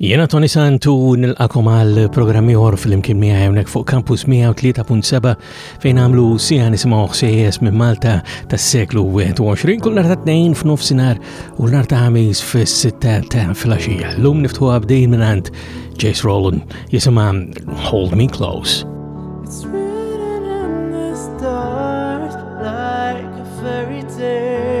Jena Tony Santu nilqakom għal programmi għor fil-imkien miħaj unek fuq Campus 103.7 fejn għamlu sija nisimaw ħsejjes minn Malta tas seklu 21 kull narta 2 f'nofsinar u narta għamiz fil-sitta ta' fil-axija. L-lum niftu għabdejn minn għand Jace Rowland jisima Hold Me Close. It's written in the stars like a fairy tale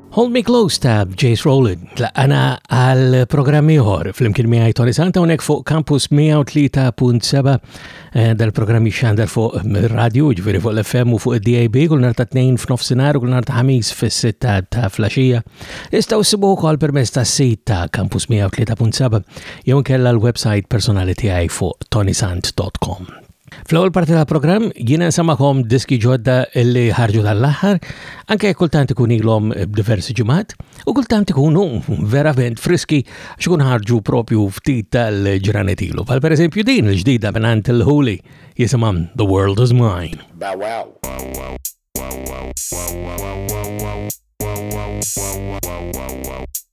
Hold Me Close ta' Jace Rowland tlaqqana għal programm ieħor fl-imkien miegħi Tony Santa hawnhekk fuq Campus 103.7 eh, dal-programm jixxandar fuq radio ġifieri fuq l-FM u fuq id-DAB kull nhar ta' tnejn f'nofsinhar u kull nhar ta' ħamis fis-sitta ta' flaxija. Istgħu ssibuh ukoll permezz tas-sit ta' Campus 103.7 jew inkella l-website personali tiegħi fuq tonysant.com. Fl-ewwel parti tal-programm jiena nsamakom diski ġodda li ħarġu tal-aħħar, anke kultant ikun ilhom b'diversi ġimgħat u kultant ikunu verament friski xkun ħarġu propju ftit tal-ġranet ilu. Bħal pereżempju din il-ġdida minn għand il-Holy jisimha The World Is Mine. Bow wow.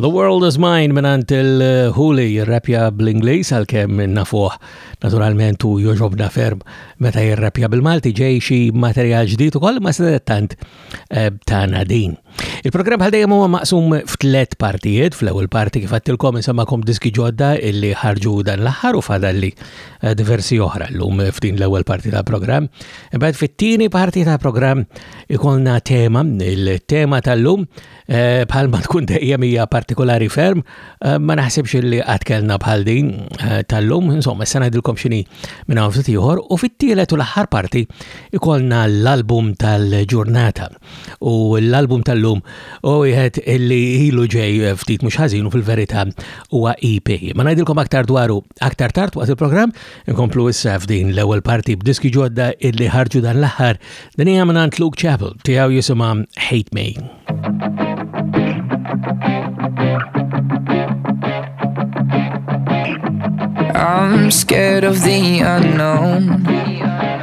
The World Is Mine minant il-Huli jirrapja bl-Inglis għal-kem nafuħ naturalment u joġobna ferm meta jirrapja bil-Malti ġej xi materjal ġdid ukoll ma tant eh, tana din. Il-programm għal dejjem huwa maqsum f'tlet partijiet, fl-ewwel parti kif għattilkom insamakom diski ġodda illi ħarġu dan l-aħħar u fadalli eh, diversi oħra llum f'din l-ewwel parti tal-programm. Imbagħad fit-tieni parti tal-programm ikolna tema, il-tema tal-lum Eh, bħal ma tkun dejjem hija partikolari ferm, eh, ma naħsibx li qatt kellna bħal din eh, tal-lum, insomma, se ngħidilkom x'inhi minn hawn ftit ieħor u fit-tielet u l-aħħar parti ikollna l-album tal-ġurnata. U l-album tal-lum u wieħed illi ilu ġej ftit mhux ħażin u fil-verità huwa EP. Ma ngħidilkom aktar dwaru Aktar tard waqt il-programm, inkomplu issa f'din l-ewwel parti b'diski ġodda illi ħarġu dan l-aħħar din hija minn Luke Chapel tiegħu jisimha Hate Me. I'm scared of the unknown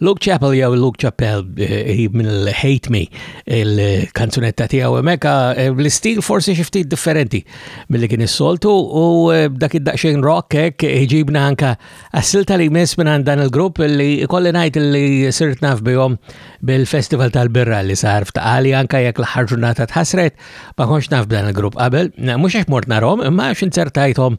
Luke Chapel jew Luke Chapel eh, mill-Hate Me il-kanzunetta tiegħu hemmhekk eh, l-istil forsi xi ftit differenti milli kien is-soltu u eh, dak id-daqsxejn rock hekk iġibna anka assilta li jmiss minn dan il-grupp li ikolli ngħid li sirt naf bihom bil-Festival tal-Birra li sar f'taqali anka jekk l-aħħar ġurnata tħasret ma kontx naf dan il-grupp qabel mhux għax mort narhom imma x'inzertajthom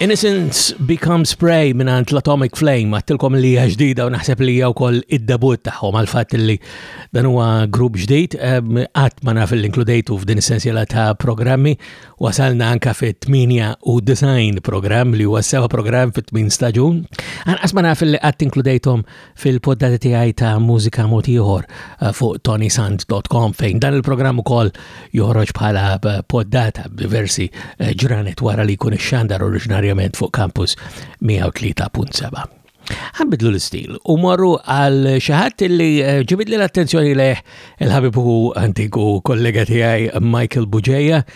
Innocence Becomes Prey minant l-Atomic Flame, għattilkom li hija ġdida u naħseb li hija wkoll id-debut tagħhom għal fatt li dan huwa grupp ġdid, qatt ma naf l-inkludejtu f'din is-sensiela ta' programmi, wasalna anka fi 98 programm li huwa sewa programm fit-8 staġun. Anqas ma naf li qatt inkludejthom fil-poddati tiegħi ta' mużika mod ieħor eh, fuq tonysand.com fejn dan il-programm ukoll joħroġ bħala eh, poddata b'diversi eh, ġranet wara li jkun ix-xandar oriġinarjament fuq kampus 103.7. Għanbidlu l-istil u morru għal xaħat li ġibidli l-attenzjoni leħ il-ħabibu antiku kollega tijaj Michael Bugeja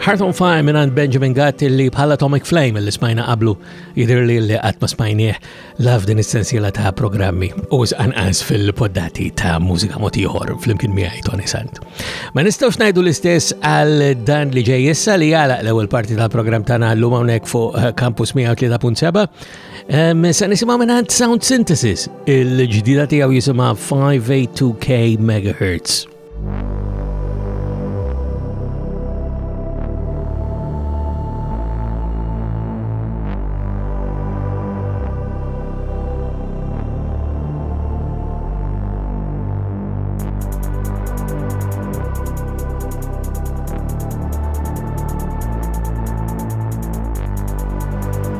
Heart on Fire minn għand Benjamin Gatt li bħala Atomic Flame li smajna qablu jidir li li għatma smajnieħ laf din essenzjela ta' programmi u zqanqas fil-poddati ta' mużika motiħor fl-imkien miħaj Tony Sant. Ma nistawx najdu l-istess għal dan li ġej jessa li għala l-ewel parti tal-program ta' għallum għonek fuq Campus 103.7 Se nisimgħu mingħand Sound Synthesis, il-ġdida tiegħu jisimha 582K MHz.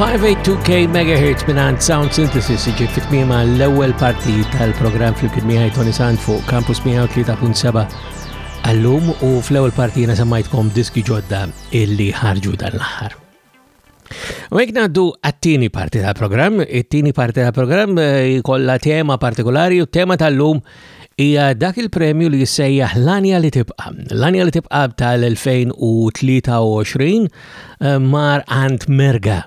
582K MHz minant Sound Synthesis iġi fit-tmima l-ewel parti tal-program fl-kien miħaj Tony Sand fuq Campus 103.7 għallum u fl-ewel parti jena semmajtkom diski ġodda illi ħarġu dan l-ħar. U għek naddu għattini parti tal program it-tini parti tal program eh, kolla tema partikolari u tema tal-lum hija dak il-premju li jissejjaħ Lanja li tibqa. Lanja li tibqa tal-2023 eh, mar Ant Merga.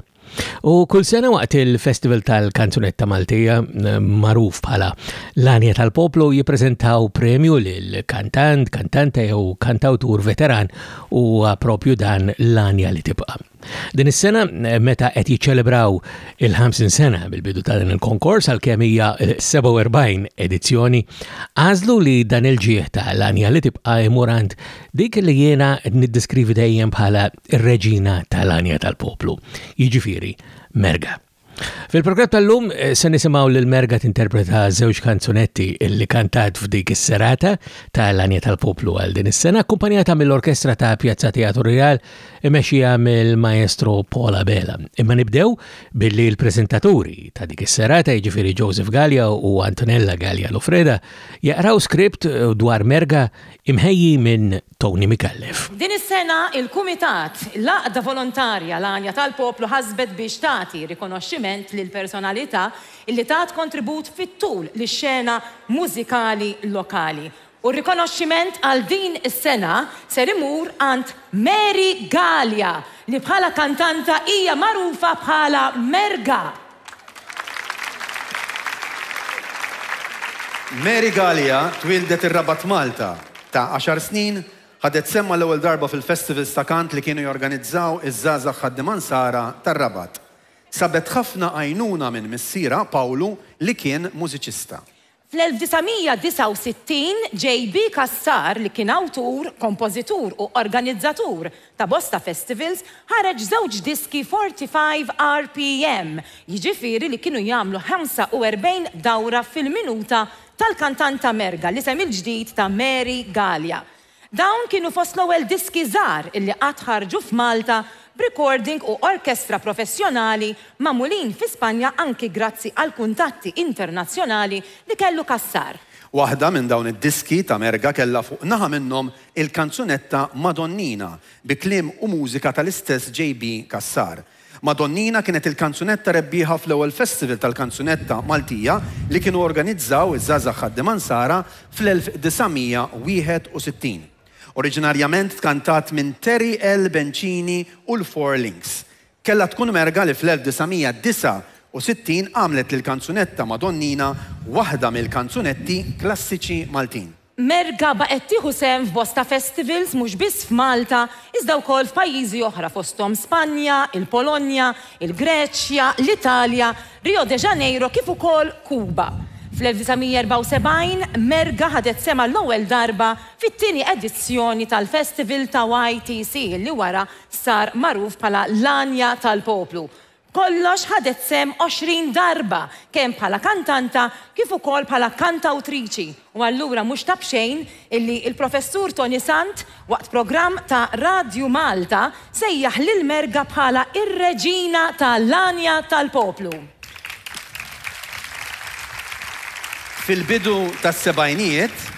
U kull sena waqt il-Festival tal-Kanzunetta Maltija, eh, maruf bħala l-Anja tal-Poplu, jiprezentaw premju l-kantant, kantanta jew kantawtur veteran u huwa propju dan l-għanja li tibqa'. Din is-sena meta qed jiċċelebraw il-50 sena bil-bidu ta' dan il-konkors għalkemm hija 47 edizzjoni, għażlu li dan il-ġieħ ta' l-għanja li tibqa' imurant dik li jiena niddiskrivi dejjem bħala r-reġina tal-għanja tal-poplu, jiġifieri Merga. Fil-programm tal-lum eh, se nisimgħu lil Merga tinterpreta żewġ kanzunetti li kantat f'dik is-serata ta' l-Anja tal-Poplu għal din is-sena, akkumpanjata mill-orkestra ta' Pjazza Teatru Real imexxija mill-maestro Paula Bela. Imma nibdew billi l-preżentaturi ta' dik is-serata jiġifieri Joseph Gallia u Antonella Gallia Lofreda jaqraw skript eh, dwar Merga imħejji minn Tony Micallef. Din is-sena il-Kumitat, l-għaqda volontarja L-Għanja tal-Poplu ħasbet biex tagħti rikonoxximent lil personalità li tat kontribut fit-tul lix-xena mużikali lokali. U r-rikonoxximent għal din is-sena ser imur għand Mary Galea li bħala kantanta hija magħrufa bħala Merga. Mary Galea twieldet ir-Rabat Malta. Ta' għaxar snin, ħadet sehem għall-ewwel darba fil-festivals ta' kant li kienu jorganizzaw iż-żgħażagħ ħaddiema Nsara tar-Rabat. Sabet ħafna għajnuna minn missierha, Pawlu, li kien mużiċista. Fl-1969, JB Cassar, li kien awtur, kompożitur u organizzatur ta' bosta festivals, ħareġ żewġ diski 45 RPM, jiġifieri li kienu jagħmlu 45 dawra fil-minuta tal-kantanta Merga, l-isem il-ġdid ta' Mary Galea. Dawn kienu fost l-ewwel diski żgħar illi qatt ħarġu f'Malta b'rikording u orkestra professjonali magħmulin fi Spanja anki grazzi għall-kuntatti internazzjonali li kellu Cassar. Waħda minn dawn id-diski ta' merga kellha fuq naħa minnhom il-kanzunetta Madonnina bi kliem u mużika tal-istess JB Cassar. Madonnina kienet il-kanzunetta rebbieħa fl-ewwel Festival tal-Kanzunetta Maltija li kienu organizzaw iż-żgħażagħ ħaddiema Nsara fl-1961. Oriġinarjament tkantat minn Terry L. Bencini u l-Four Links. Kellha tkun merga li fl-1969 għamlet lill-kanzunetta Madonnina waħda mill-kanzunetti klassiċi Maltin. Merga baqgħet tieħu sehem f'bosta festivals mhux biss f'Malta iżda wkoll f'pajjiżi oħra fosthom Spanja, il-Polonja, il-Greċja, l-Italja, Rio de Janeiro kif ukoll Kuba. Fl-1974, Merga ħadet sehem għall-ewwel darba fit-tieni edizzjoni tal-festival ta' YTC li wara sar magħruf bħala l-Għanja tal-Poplu. Kollox ħadet sehem 20 darba kemm bħala kantanta kif ukoll bħala kantawtriċi u allura mhux ta' b'xejn illi il-Professur Toni Sant waqt programm ta' Radju Malta sejjaħ lil Merga bħala ir-Reġina ta' l-għanja tal-poplu. Fil-bidu tas-sebgħinijiet,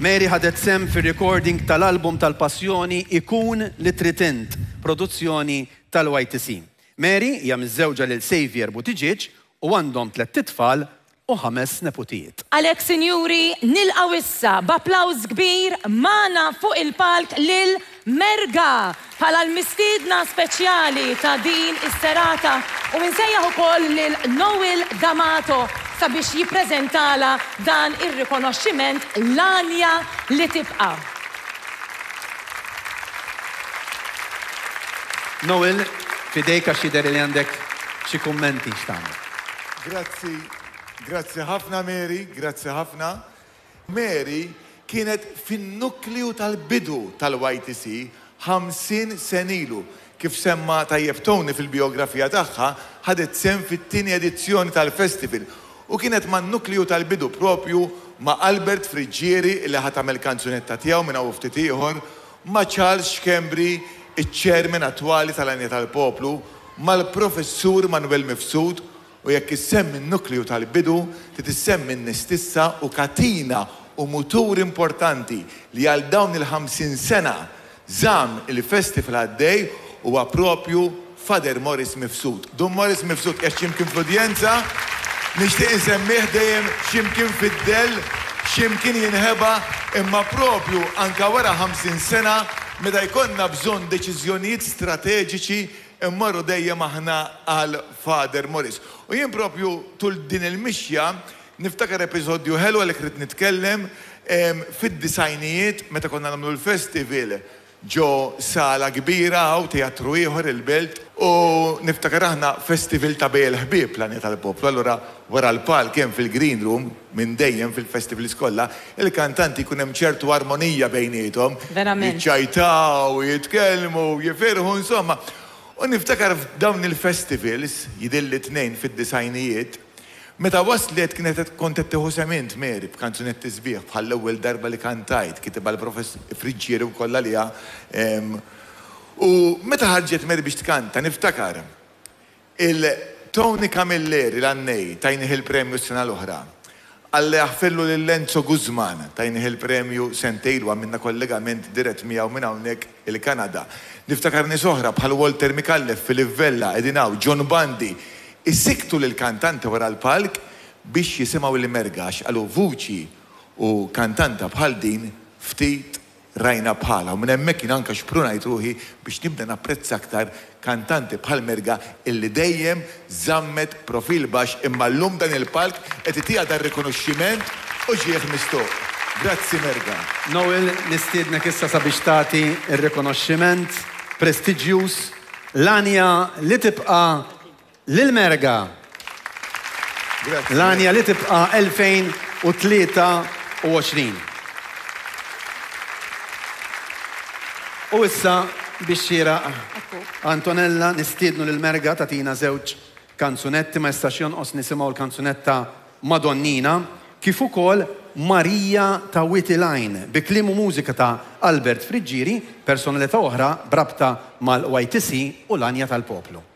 Mary ħadet sehem fir-recording tal-album tal-passjoni Ikun li Trid Int, produzzjoni tal-YTC. Mary hija miżżewġa lil Saviour Buttigieg u għandhom tlett itfal u ħames neputijiet. Għalhekk sinjuri, nilqgħu issa b'applawż kbir magħna fuq il-palk lil Merga bħala l-mistiedna speċjali ta' din is-serata u insejjaħ ukoll lil Noel D'Amato sabiex jippreżentalha dan ir-rikonoxximent L-Għanja li Tibqa'. Noel, f'idejk għax jidher li għandek xi kummenti x'tagħmel. Grazzi, grazzi ħafna Mary, grazzi ħafna. Mary kienet fin-nukleju tal-bidu tal-YTC 50 sen ilu. Kif semma tajjeb Tony fil-bijografija tagħha, ħadet sehem fit-tieni edizzjoni tal-festival u kienet man-nukliju tal-bidu proprju ma' Albert Friggieri li ħa tagħmel kanzunetta tiegħu minn hawn u ftit ieħor, ma' Charles Schembri, iċ-Chairman attwali tal-Għanja tal-Poplu, mal-Professur Manwel Mifsud, u jekk is-sehem min-nukleu tal-bidu trid is-sehem minni stissa hu katina u mutur importanti li għal dawn il-ħamsin sena żamm il-festival għaddej huwa proprju Father Maurice Mifsud. Dun Maurice Mifsud qiegħed xi mkien fl-udjenza, nixtieq insemmih dejjem xi mkien fid-dell, xi mkien jinħeba, imma proprju anke wara ħamsin sena meta jkollna bżonn deċiżjonijiet strateġiċi Immorru dejjem aħna għal Father Maurice. U jien propju tul din il-mixja niftakar episodju ħelu għalhekk rrid nitkellem, fid-disgħinijiet meta konna nagħmlu l-festival ġo sala kbira hawn, teatru ieħor il-Belt, u niftakar aħna festival ta' Bejgħ il-Ħbieb, l-Għanja tal-Poplu, allura wara l-palk hemm fil-green room, Minn dejjem fil-festivals kollha, il-kantanti jkun hemm ċertu armonija bejniethom, jiċċajtaw, jitkellmu, jifirħu, insomma. U niftakar f'dawn il-festivals, jidhirli t-tnejn fid-disgħinijiet, meta waslet kienet kont qed tieħu sehem int, Mary, b'kanzunetti sbieħ bħal L-Ewwel Darba Li Kantajt, kitibha l-Profess. Friggieri wkoll għaliha. U meta ħarġet Mary biex tkanta, niftakar, Il Tony Camilleri l-għannej tajnih il-premju s-sena l-oħra. Alle Ahferlu lil Lenzo Guzman tajnih il-premju sentej ilu għamilna kollegament dirett miegħu minn hawnhekk il-Kanada. Niftakar nies oħra bħal Walter Micallef, Philip Vella qegħdin hawn, John Bundy. Issikktu lill-kantanti wara l-palk biex jisimgħu il-merga għax qalu vuċi u kantanta bħal din ftit rajna bħalha u minn hemmhekk jien anke xprunajt ruħi biex nibda napprezza aktar kantanti bħal Merga illi dejjem żammet profil baxx imma llum dan il-palk qed itiha dan rikonoxximent u ġieh mistuq. Grazzi Merga. Noel, nistiednek issa sabiex tagħti r-rikonoxximent prestiġjuż, L-Għanja li Tibqa'. Lil Merga. L-għanja li tibqa' 2023. U issa, bix-xieraq, Antonella, nistiednu lil Merga tagħtina żewġ kanzunetti, ma jistax jonqos nisimgħu l-kanzunetta Madonnina, kif ukoll Marija ta' Wied il-Għajn, bi kliem u mużika ta' Albert Friggieri, personalità oħra b'rabta mal-YTC u l-għanja tal-poplu.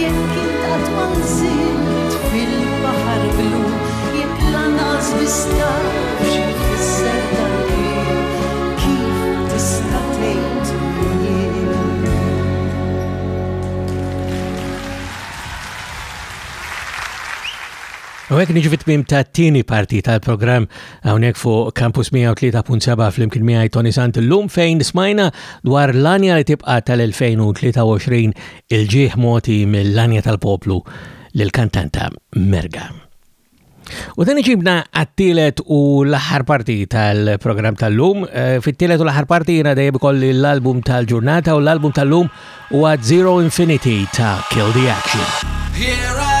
Jekk int qatt ma nżilt fil-baħar blu, jekk lanqas vista xi tfisser dan il-kliem, kif tista' tgħid jien? U hekk niġu fit-tmiem tat-tieni parti tal-programm hawnhekk fuq Campus 103.7 flimkien miegħi Tony Sant illum fejn smajna dwar l-anja li tibqa' tal-2023 Il-ġieħ mogħti mill-għanja tal-poplu lill-kantanta Merga. U dan iġibna għat-tielet u l-aħħar parti tal-programm tal-lum. Eh, fit-tielet u l-aħħar parti jiena dejjem ikolli l-album tal-ġurnata u l-album tal-lum huwa Zero Infinity ta' Kill the Action. Here I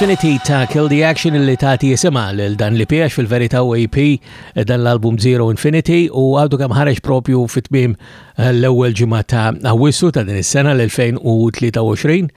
Infinity ta' Kill the Action li tagħti jisimha lil dan li piex fil verita u EP eh, dan l-album Zero Infinity u għadu kemm ħareġ propju fit-tmiem eh, l-ewwel ġimgħa ta' Awwissu ta' din is-sena l-2023.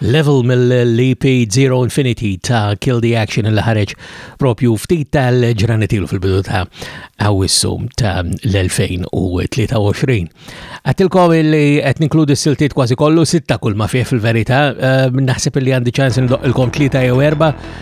Level mill-EP Zero Infinity ta' Kill the Action li ħareġ propju ftit tal-ġranet ilu fil-bidu ta' Awwissu ta' l-2023. Għattilkom li qed ninkludi s-siltiet kważi kollu sitta kull ma fih fil-verità, eh, naħseb li għandi ċans ndoq ilkom tlieta jew erba'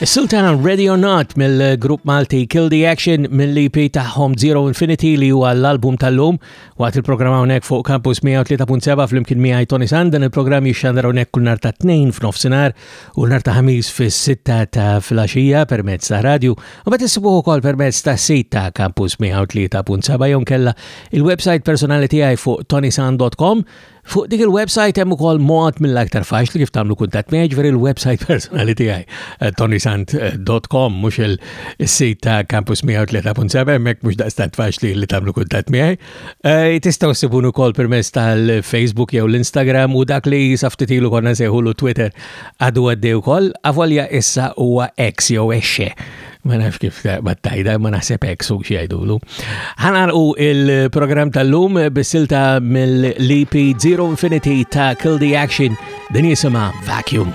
Is-Sultana Ready or Not mill-grupp Malti Kill the Action mill-EP tagħhom Zero Infinity li huwa l-album tal-lum waqt il-programm hawnhekk fuq Campus 103.7 flimkien miegħi Tony San dan il-programm jixxandar hawnhekk kull nhar ta' tnejn f'nofsinhar u nhar ta' ħamis fis-sitta ta' filgħaxija permezz ta' radju u meta issibuh ukoll permezz ta' sit ta' Campus 103.7 jew kella il-website personali tiegħi fuq tonisan.com Fuq dik il-website hemm ukoll mod mill-aktar faċli kif tagħmlu kuntatt miegħi ġifieri l-website personali tiegħi eh, tonisant.com mhux il-sit ta' Campus 103.7 hemmhekk mhux daqstant faċli li tagħmlu kuntatt miegħi. Eh, tistgħu ssibun ukoll permezz tal-Facebook jew l-Instagram u dak li saftit ilu konna sejħulu Twitter għadu għaddej ukoll avolja issa huwa X jew exxe Ma nafx kif taqbad tajda, ma naħseb hekk su xejdulu. Ħanarqu il-programm tal-lum bis-silta mill-EP Zero Infinity ta' Kill the Action din jisimha Vacuum.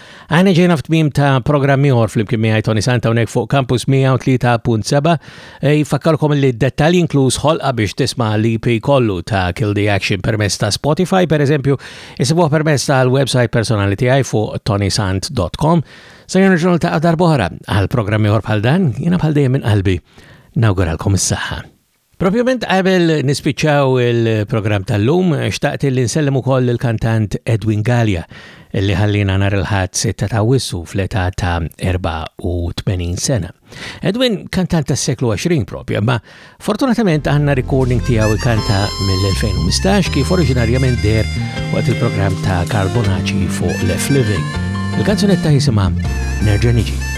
Għana ġejna f'tmim ta' programmi għor fl-imkien miħaj Tony Santa unek fuq Campus 103.7 e, jfakkarkom li d-dettal inkluż ħolqa biex tisma l-IP e kollu ta' Kill the Action permess ta' Spotify per eżempju, jisibuħ permess ta' l-website personali tiegħi fuq tonysant.com. Sejjer ġurnal ta' għadar boħra għal programmi għor bħal dan, jina bħal dejjem minn qalbi. Nawguralkom s saha Propjament qabel nispiċċaw il-programm tal-lum, xtaqt li nsellem ukoll il-kantant Edwin Gallia li ħallina nar il-ħadd sitta ta' wissu fl-età ta' 84 sena. Edwin kantant tas-seklu 20 propja, ma fortunatament għandna recording tiegħu kanta mill-2015 kif oriġinarjament der waqt il-programm ta' Carbonaci fuq Left Living. Il-kanzunetta jisimha Nerġa' Niġi.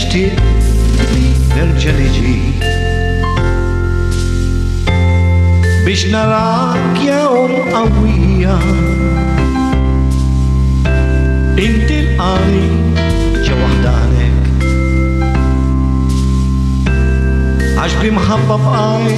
Xtieq li nerġa' niġi biex narak jew qawwija Inti l-qari ġo waħdanek Għax bimħabba bqaj